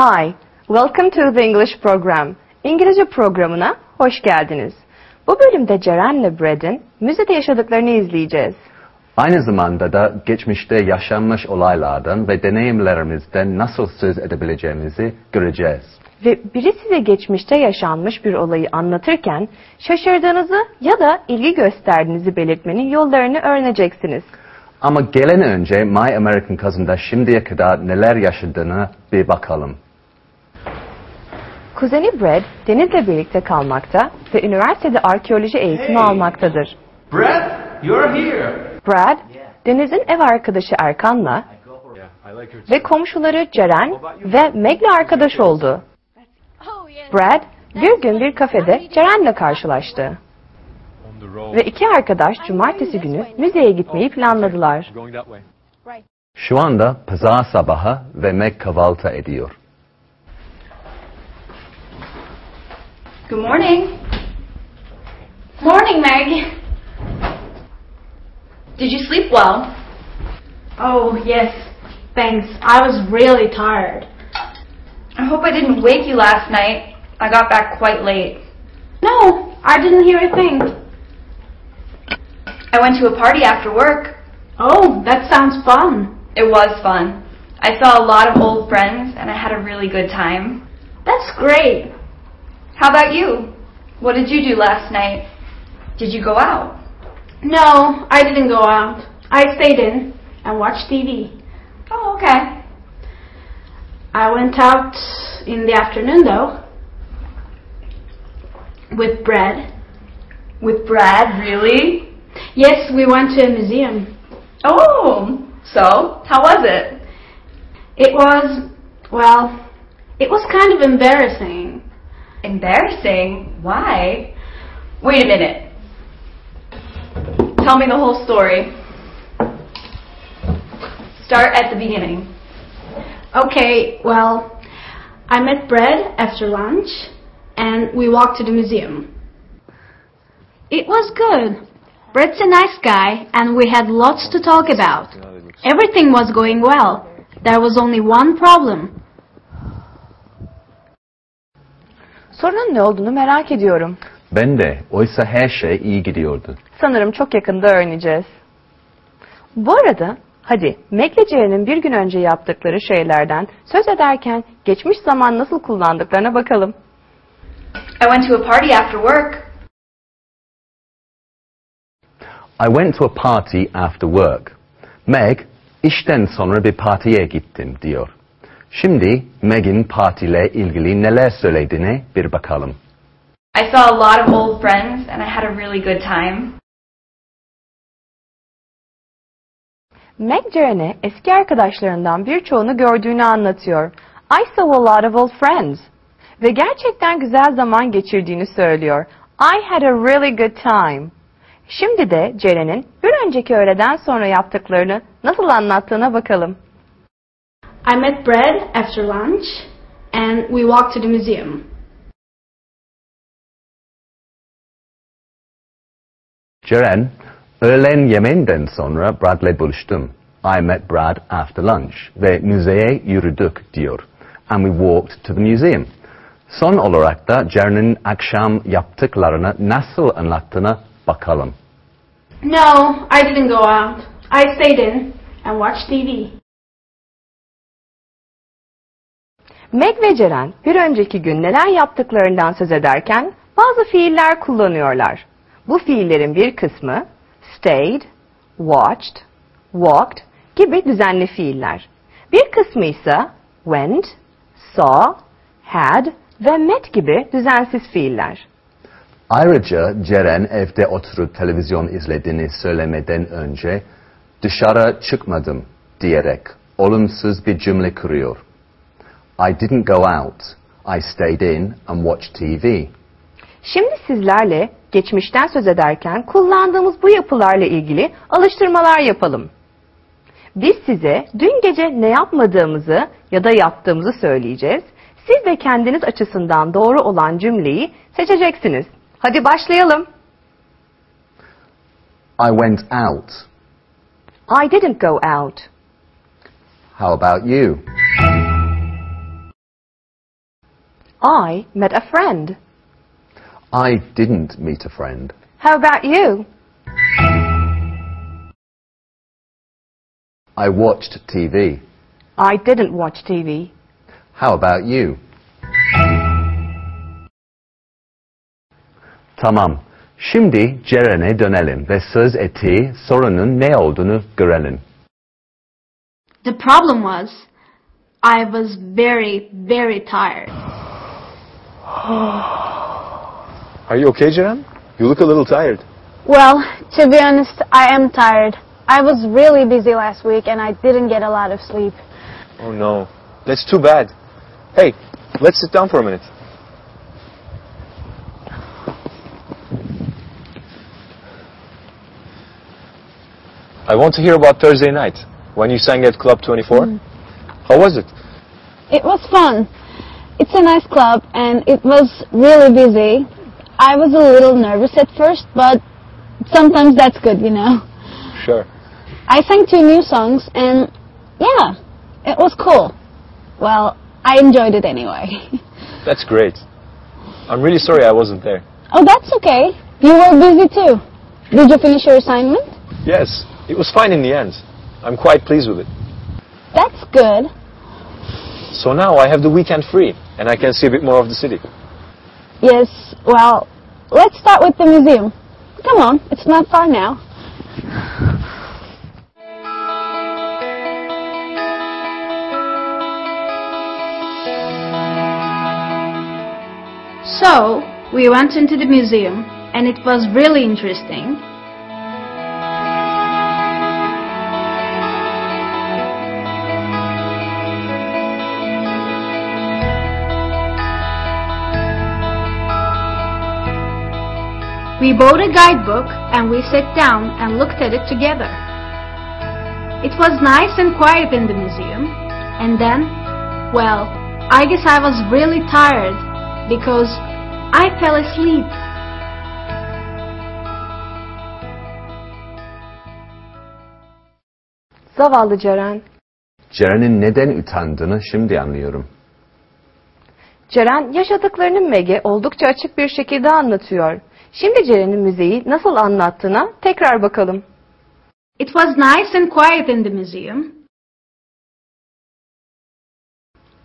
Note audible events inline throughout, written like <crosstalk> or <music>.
Hi, welcome to the English program. İngilizce programına hoş geldiniz. Bu bölümde Ceren'le Brad'in müzede yaşadıklarını izleyeceğiz. Aynı zamanda da geçmişte yaşanmış olaylardan ve deneyimlerimizden nasıl söz edebileceğimizi göreceğiz. Ve biri size geçmişte yaşanmış bir olayı anlatırken şaşırdığınızı ya da ilgi gösterdiğinizi belirtmenin yollarını öğreneceksiniz. Ama gelen önce My American Cousin'da şimdiye kadar neler yaşadığını bir bakalım. Kuzeni Brad, Deniz'le birlikte kalmakta ve üniversitede arkeoloji eğitimi Hey. almaktadır. Brett, you're here. Brad, Deniz'in ev arkadaşı Erkan'la ve komşuları Ceren ve Meg'le arkadaş oldu. Brad, bir gün bir kafede Ceren'le karşılaştı. Ve iki arkadaş cumartesi günü müzeye gitmeyi planladılar. Şu anda pazar sabahı ve Meg kahvaltı ediyor. Good morning. Morning, Meg. Did you sleep well? Oh, yes. Thanks. I was really tired. I hope I didn't wake you last night. I got back quite late. No, I didn't hear a thing. I went to a party after work. Oh, that sounds fun. It was fun. I saw a lot of old friends and I had a really good time. That's great. How about you? What did you do last night? Did you go out? No, I didn't go out. I stayed in and watched TV. Oh, okay. I went out in the afternoon though. With Brad. With Brad, really? Yes, we went to a museum. Oh, so how was it? It was, well, it was kind of embarrassing. Embarrassing? Why? Wait a minute. Tell me the whole story. Start at the beginning. Okay, well, I met Brad after lunch and we walked to the museum. It was good. Brad's a nice guy and we had lots to talk about. Everything was going well. There was only one problem. Sorunun ne olduğunu merak ediyorum. Ben de oysa her şey iyi gidiyordu. Sanırım çok yakında öğreneceğiz. Bu arada hadi Meg'le Ceren'in bir gün önce yaptıkları şeylerden söz ederken geçmiş zaman nasıl kullandıklarına bakalım. I went to a party after work. I went to a party after work. Meg, işten sonra bir partiye gittim diyor. Şimdi Meg'in partiyle ilgili neler söylediğine bir bakalım. I saw a lot of old friends and I had a really good time. Meg Ceren'e eski arkadaşlarından birçoğunu gördüğünü anlatıyor. I saw a lot of old friends. Ve gerçekten güzel zaman geçirdiğini söylüyor. I had a really good time. Şimdi de Ceren'in bir önceki öğleden sonra yaptıklarını nasıl anlattığına bakalım. I met Brad after lunch and we walked to the museum. Ceren, öğlen yemeğinden sonra Brad'le buluştum. I met Brad after lunch ve müzeye yürüdük diyor. And we walked to the museum. Son olarak da Ceren'in akşam yaptıklarını nasıl anlattığına bakalım. No, I didn't go out. I stayed in and watched TV. Meg ve Ceren bir önceki gün neler yaptıklarından söz ederken bazı fiiller kullanıyorlar. Bu fiillerin bir kısmı stayed, watched, walked gibi düzenli fiiller. Bir kısmı ise went, saw, had ve met gibi düzensiz fiiller. Ayrıca Ceren evde oturup televizyon izlediğini söylemeden önce dışarı çıkmadım diyerek olumsuz bir cümle kuruyor. I didn't go out. I stayed in and watched TV. Şimdi sizlerle geçmişten söz ederken kullandığımız bu yapılarla ilgili alıştırmalar yapalım. Biz size dün gece ne yapmadığımızı ya da yaptığımızı söyleyeceğiz. Siz de kendiniz açısından doğru olan cümleyi seçeceksiniz. Hadi başlayalım. I went out. I didn't go out. How about you? I met a friend. I didn't meet a friend. How about you? I watched TV. I didn't watch TV. How about you? Tamam. Şimdi Ceren'e dönelim ve söz ettiği sorunun ne olduğunu görelim. The problem was, I was very, very tired. Are you okay, Ceren? You look a little tired. Well, to be honest, I am tired. I was really busy last week and I didn't get a lot of sleep. Oh no, that's too bad. Hey, let's sit down for a minute. I want to hear about Thursday night when you sang at Club 24. Mm. How was it? It was fun. It's a nice club and it was really busy. I was a little nervous at first, but sometimes that's good, you know. Sure. I sang two new songs and yeah, it was cool. Well, I enjoyed it anyway. <laughs> That's great. I'm really sorry I wasn't there. oh, that's okay. You were busy too. Did you finish your assignment? Yes, it was fine in the end. I'm quite pleased with it. That's good. So now I have the weekend free and I can see a bit more of the city. Yes, well, let's start with the museum. Come on, it's not far now. So, we went into the museum, and it was really interesting. We bought a guidebook and we sat down and looked at it together. It was nice and quiet in the museum, and then, well, I guess I was really tired because I fell asleep. Zavallı Ceren. Ceren'in neden utandığını şimdi anlıyorum. Ceren yaşadıklarını Meg'e oldukça açık bir şekilde anlatıyor. Şimdi Ceren'in müzeyi nasıl anlattığına tekrar bakalım. It was nice and quiet in the museum.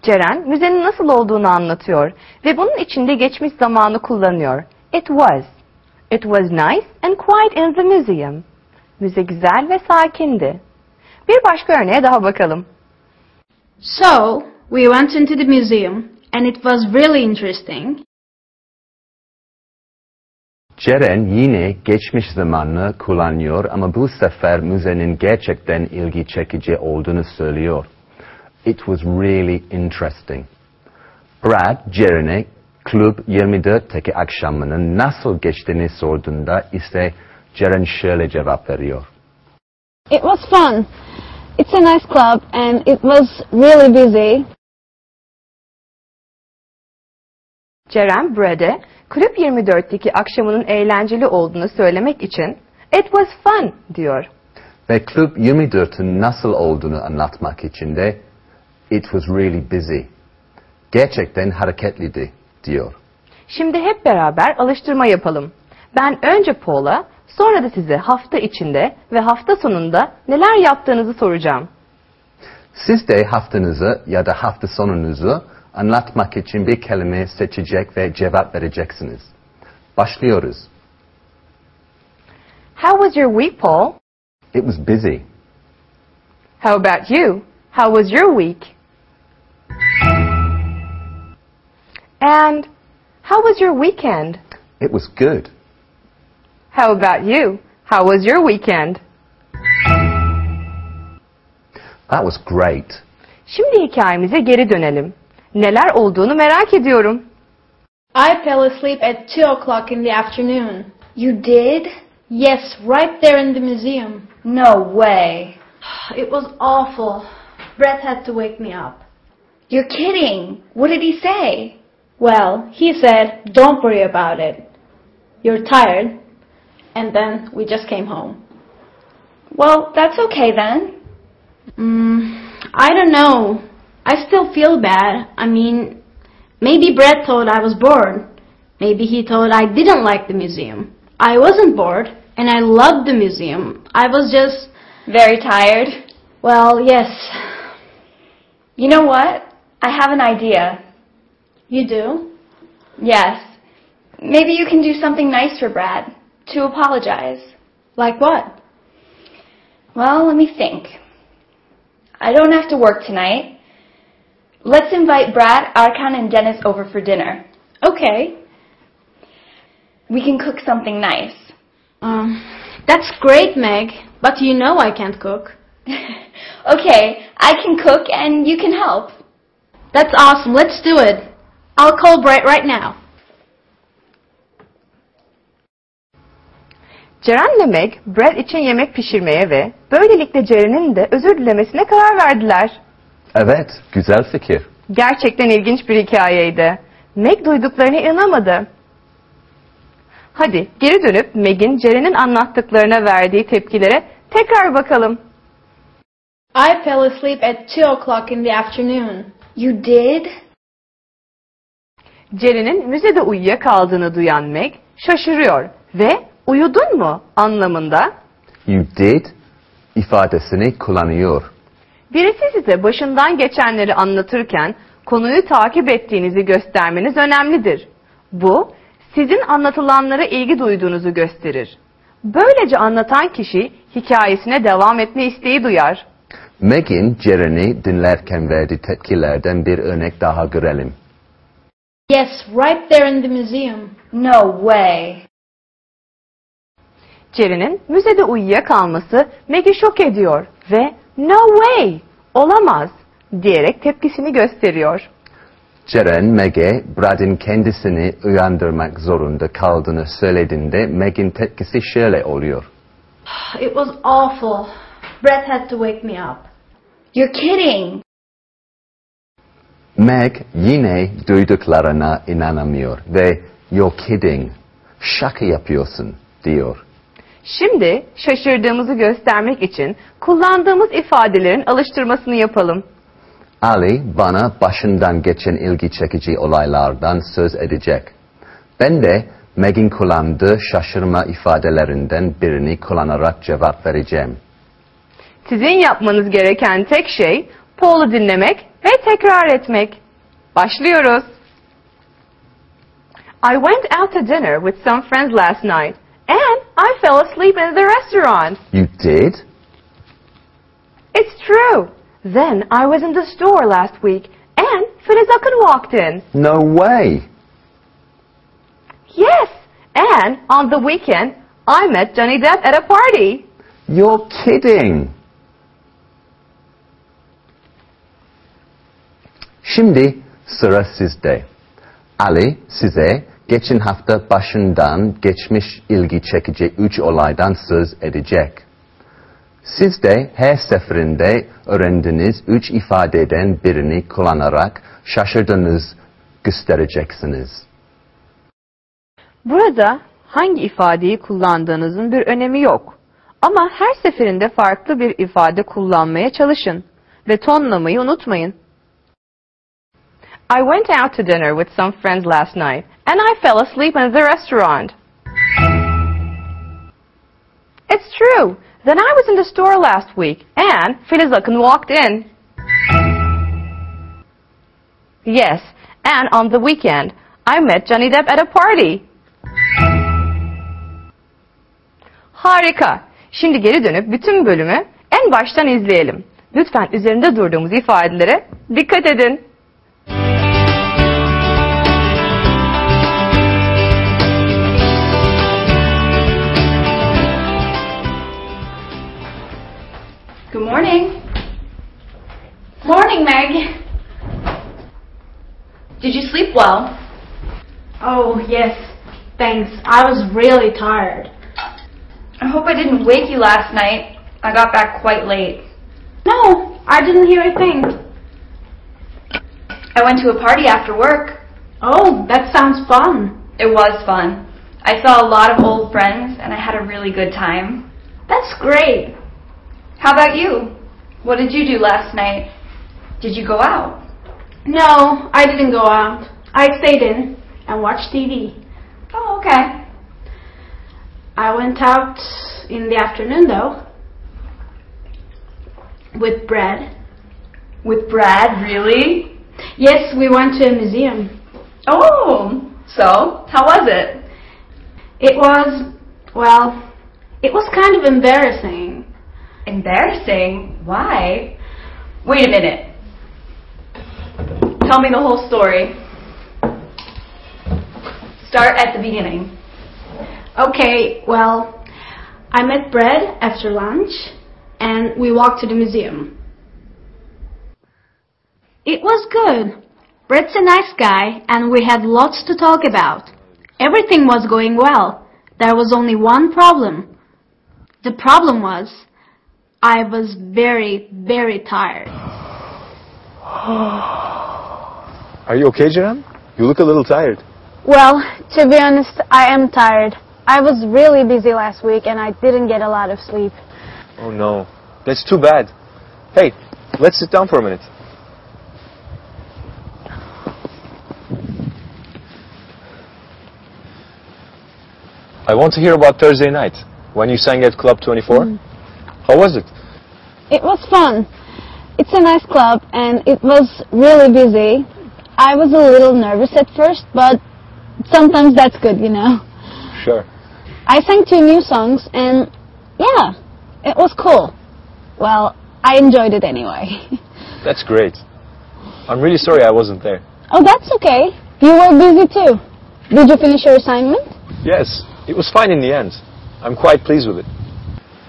Ceren müzenin nasıl olduğunu anlatıyor ve bunun içinde geçmiş zamanı kullanıyor. It was. It was nice and quiet in the museum. Müze güzel ve sakindi. Bir başka örneğe daha bakalım. So, we went into the museum, and it was really interesting. Ceren yine geçmiş zamanını kullanıyor ama bu sefer müzenin gerçekten ilgi çekici olduğunu söylüyor. It was really interesting. Brad, Ceren'e Club 24'teki akşamının nasıl geçtiğini sorduğunda ise Ceren şöyle cevap veriyor. It was fun. It's a nice club and it was really busy. Ceren Brad'e Kulüp 24'teki akşamının eğlenceli olduğunu söylemek için It was fun diyor. Ve Club 24'ün nasıl olduğunu anlatmak için de It was really busy. Gerçekten hareketliydi diyor. Şimdi hep beraber alıştırma yapalım. Ben önce Paul'a, sonra da size hafta içinde ve hafta sonunda neler yaptığınızı soracağım. Siz de haftanızı ya da hafta sonunuzu anlatmak için bir kelime seçecek ve cevap vereceksiniz. Başlıyoruz. How was your week, Paul? It was busy. How about you? How was your week? And how was your weekend? It was good. How about you? How was your weekend? That was great. Şimdi hikayemize geri dönelim. Neler olduğunu merak ediyorum. I fell asleep at 2 o'clock in the afternoon. You did? Yes, right there in the museum. No way. <sighs> It was awful. Brad had to wake me up. You're kidding. What did he say? Well, he said, don't worry about it. You're tired. And then we just came home. Well, that's okay then. Mm, I don't know. I still feel bad. I mean, Maybe Brad thought I was bored. Maybe he thought I didn't like the museum. I wasn't bored, and I loved the museum. I was just, Very tired. well, yes. You know what? I have an idea. You do? Yes. Maybe you can do something nice for Brad. To apologize. Like what? Well, let me think. I don't have to work tonight. Let's invite Brad, Erkan, and Deniz over for dinner. Okay. We can cook something nice. Um, that's great, Meg. But you know I can't cook. <laughs> okay, I can cook and you can help. That's awesome. Let's do it. I'll call Brad right now. Ceren'le Meg, Brad için yemek pişirmeye ve böylelikle Ceren'in de özür dilemesine karar verdiler. Evet, güzel fikir. Gerçekten ilginç bir hikayeydi. Meg duyduklarına inanamadı. Hadi geri dönüp Meg'in Ceren'in anlattıklarına verdiği tepkilere tekrar bakalım. I fell asleep at 2 o'clock in the afternoon. You did? Ceren'in müzede uyuyakaldığını duyan Meg şaşırıyor ve uyudun mu anlamında You did ifadesini kullanıyor. Birisi size başından geçenleri anlatırken konuyu takip ettiğinizi göstermeniz önemlidir. Bu sizin anlatılanlara ilgi duyduğunuzu gösterir. Böylece anlatan kişi hikayesine devam etme isteği duyar. Meg'in Ceren'i dinlerken verdiği tepkilerden bir örnek daha görelim. Yes, right there in the museum. No way. Jerry'nin müzede uyuyakalması Meg'i şok ediyor ve no way, olamaz diyerek tepkisini gösteriyor. Ceren, Meg'e Brad'in kendisini uyandırmak zorunda kaldığını söylediğinde Meg'in tepkisi şöyle oluyor. It was awful. Brett had to wake me up. You're kidding. Meg yine duyduklarına inanamıyor ve you're kidding, şaka yapıyorsun diyor. Şimdi şaşırdığımızı göstermek için kullandığımız ifadelerin alıştırmasını yapalım. Ali bana başından geçen ilgi çekici olaylardan söz edecek. Ben de Meg'in kullandığı şaşırma ifadelerinden birini kullanarak cevap vereceğim. Sizin yapmanız gereken tek şey Paul'u dinlemek ve tekrar etmek. Başlıyoruz. I went out to dinner with some friends last night I fell asleep in the restaurant. You did? It's true. Then I was in the store last week and Ucken walked in. No way. Yes, and on the weekend I met Johnny Depp at a party. You're kidding. Şimdi sıra sizde. Ali size geçen hafta başından geçmiş ilgi çekici üç olaydan söz edecek. Siz de her seferinde öğrendiğiniz üç ifadeden birini kullanarak şaşırdığınız göstereceksiniz. Burada hangi ifadeyi kullandığınızın bir önemi yok. Ama her seferinde farklı bir ifade kullanmaya çalışın ve tonlamayı unutmayın. I went out to dinner with some friends last night and I fell asleep in the restaurant. It's true. Then I was in the store last week and Ucken walked in. Yes, and on the weekend I met Johnny Depp at a party. Harika. Şimdi geri dönüp bütün bölümü en baştan izleyelim. Lütfen üzerinde durduğumuz ifadelere dikkat edin. Good morning. Morning, Meg. Did you sleep well? Oh, yes. Thanks. I was really tired. I hope I didn't wake you last night. I got back quite late. No, I didn't hear a thing. I went to a party after work. Oh, that sounds fun. It was fun. I saw a lot of old friends and I had a really good time. That's great. How about you? What did you do last night? Did you go out? No, I didn't go out. I stayed in and watched TV. Oh, okay. I went out in the afternoon though. With Brad. With Brad, really? Yes, we went to a museum. Oh, so how was it? It was, well, it was kind of embarrassing. Embarrassing? Why? Wait a minute. Tell me the whole story. Start at the beginning. Okay, well, I met Brad after lunch and we walked to the museum. It was good. Brad's a nice guy and we had lots to talk about. Everything was going well. There was only one problem. The problem was I was very, very tired. <sighs> Are you okay, Ceren? You look a little tired. Well, to be honest, I am tired. I was really busy last week and I didn't get a lot of sleep. Oh no, that's too bad. Hey, let's sit down for a minute. I want to hear about Thursday night when you sang at Club 24. Mm. How was it? It was fun. It's a nice club and it was really busy. I was a little nervous at first, but sometimes that's good, you know. Sure. I sang two new songs and yeah, it was cool. Well, I enjoyed it anyway. <laughs> That's great. I'm really sorry I wasn't there. oh, that's okay. You were busy too. Did you finish your assignment? Yes, it was fine in the end. I'm quite pleased with it.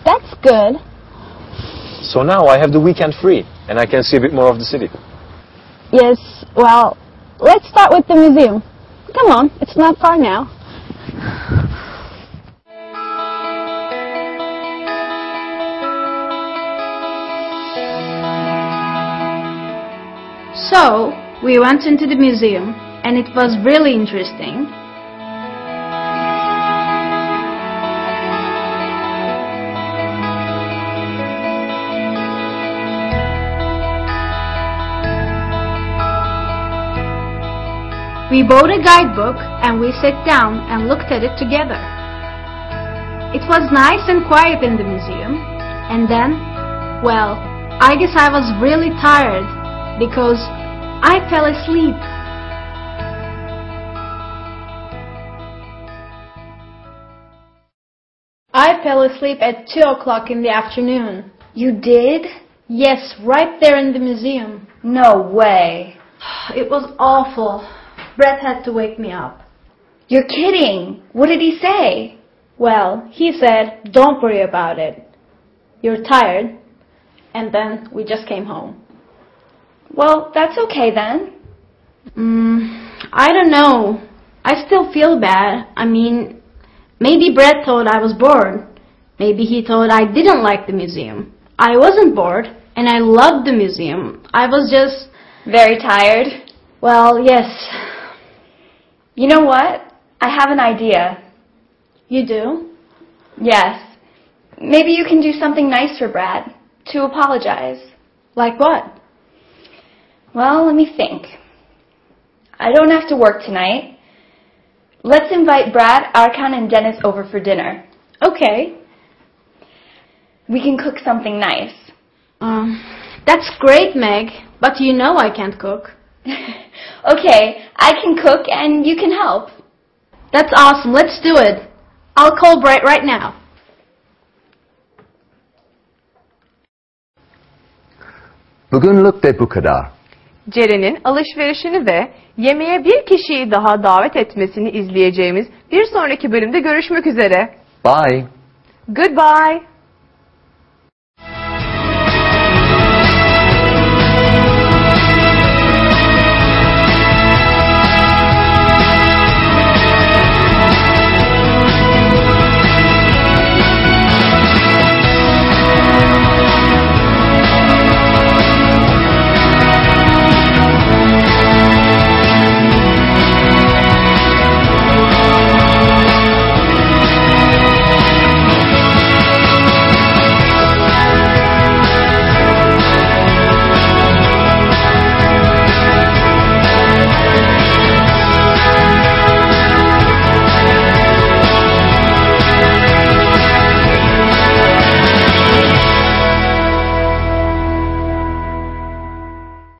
That's good. So now I have the weekend free and I can see a bit more of the city. Yes, well, let's start with the museum. Come on, it's not far now. So, we went into the museum and it was really interesting. We bought a guidebook and we sat down and looked at it together. It was nice and quiet in the museum, and then, well, I guess I was really tired because I fell asleep. I fell asleep at 2 o'clock in the afternoon. You did? Yes, right there in the museum. No way. <sighs> It was awful. Brad had to wake me up. You're kidding. What did he say? Well, he said, don't worry about it. You're tired. And then we just came home. Well, that's okay then. Mm, I don't know. I still feel bad. I mean, maybe Brad thought I was bored. Maybe he thought I didn't like the museum. I wasn't bored, and I loved the museum. I was just, Very tired. well, yes. You know what? I have an idea. You do? Yes. Maybe you can do something nice for Brad to apologize. Like what? Well, let me think. I don't have to work tonight. Let's invite Brad, Erkan, and Deniz over for dinner. Okay. We can cook something nice. Um, that's great, Meg. But you know I can't cook. <laughs> okay, I can cook and you can help. That's awesome. Let's do it. I'll call Brad right now. Bugünlük de bu kadar. Ceren'in alışverişini ve yemeğe bir kişiyi daha davet etmesini izleyeceğimiz bir sonraki bölümde görüşmek üzere. Bye. Goodbye.